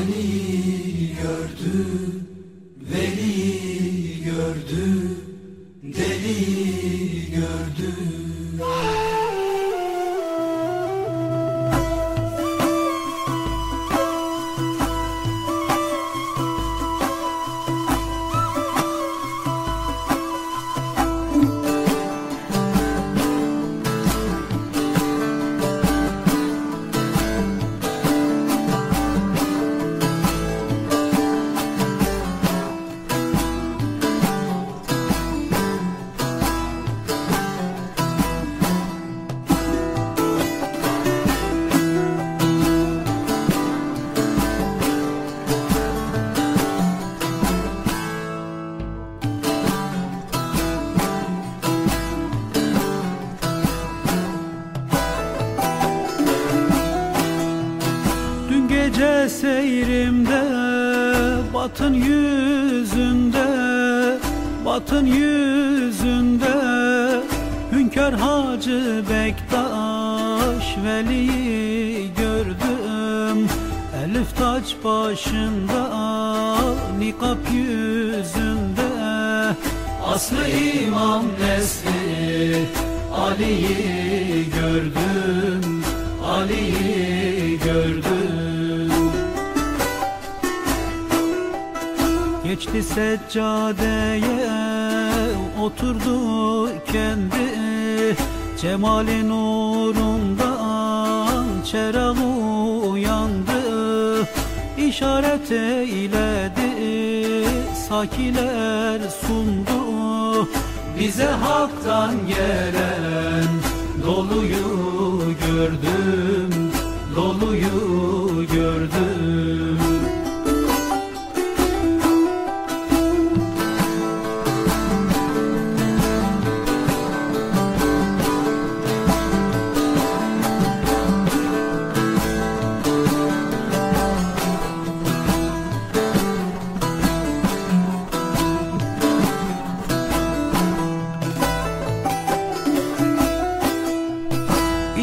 Ali gördü, Veli gördü, Deli gördü. Gece seyrimde batın yüzünde Batın yüzünde Hünkar Hacı Bektaş Veli'yi gördüm Elif taç başında Nikap yüzünde Aslı İmam Nesli Ali'yi gördüm, Ali'yi gördüm. Geçti seccadeye oturdu kendi. Cemali nurundan çerağı uyandı. İşaret eyledi sakiler sundu. Bize haktan gelen doluyu gördüm,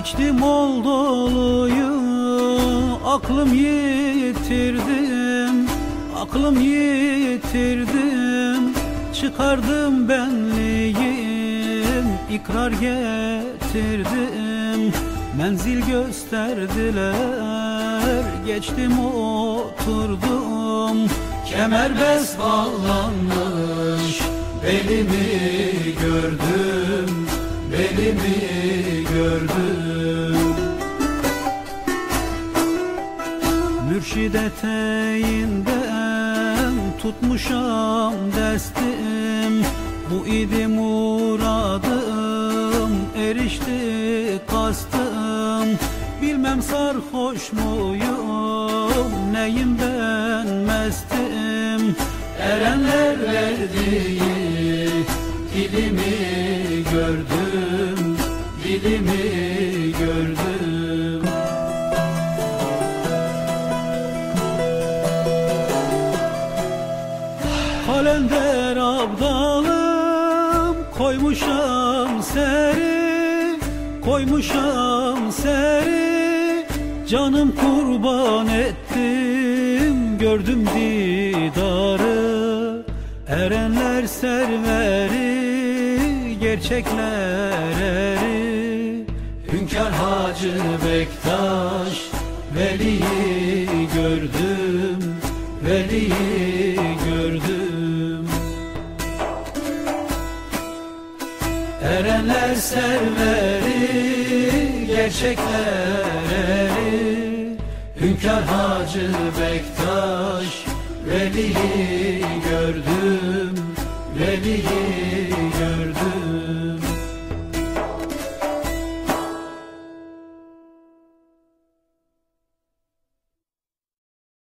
İçtim ol doluyu aklım yitirdim Aklım yitirdim. Çıkardım benliğim ikrar getirdim. Menzil gösterdiler geçtim oturdum. Kemerbest bağlanmış belimi gördüm, belimi gördüm. Mürşid eteğinden tutmuşam destim Bu idi muradım erişti kastım. Bilmem sarhoş muyum neyim ben mestim Erenler verdiği dilimi gördüm, dilimi gördüm. Kalender abdalım koymuşam seri koymuşam seri. Canım kurban ettim gördüm didarı. Erenler serveri gerçekler eri Hünkar Hacı Bektaş Veli'yi gördüm, Veli'yi gördüm. Erenler serveri, gerçekler eri Hünkar Hacı Bektaş Veli'yi gördüm, Veli'yi gördüm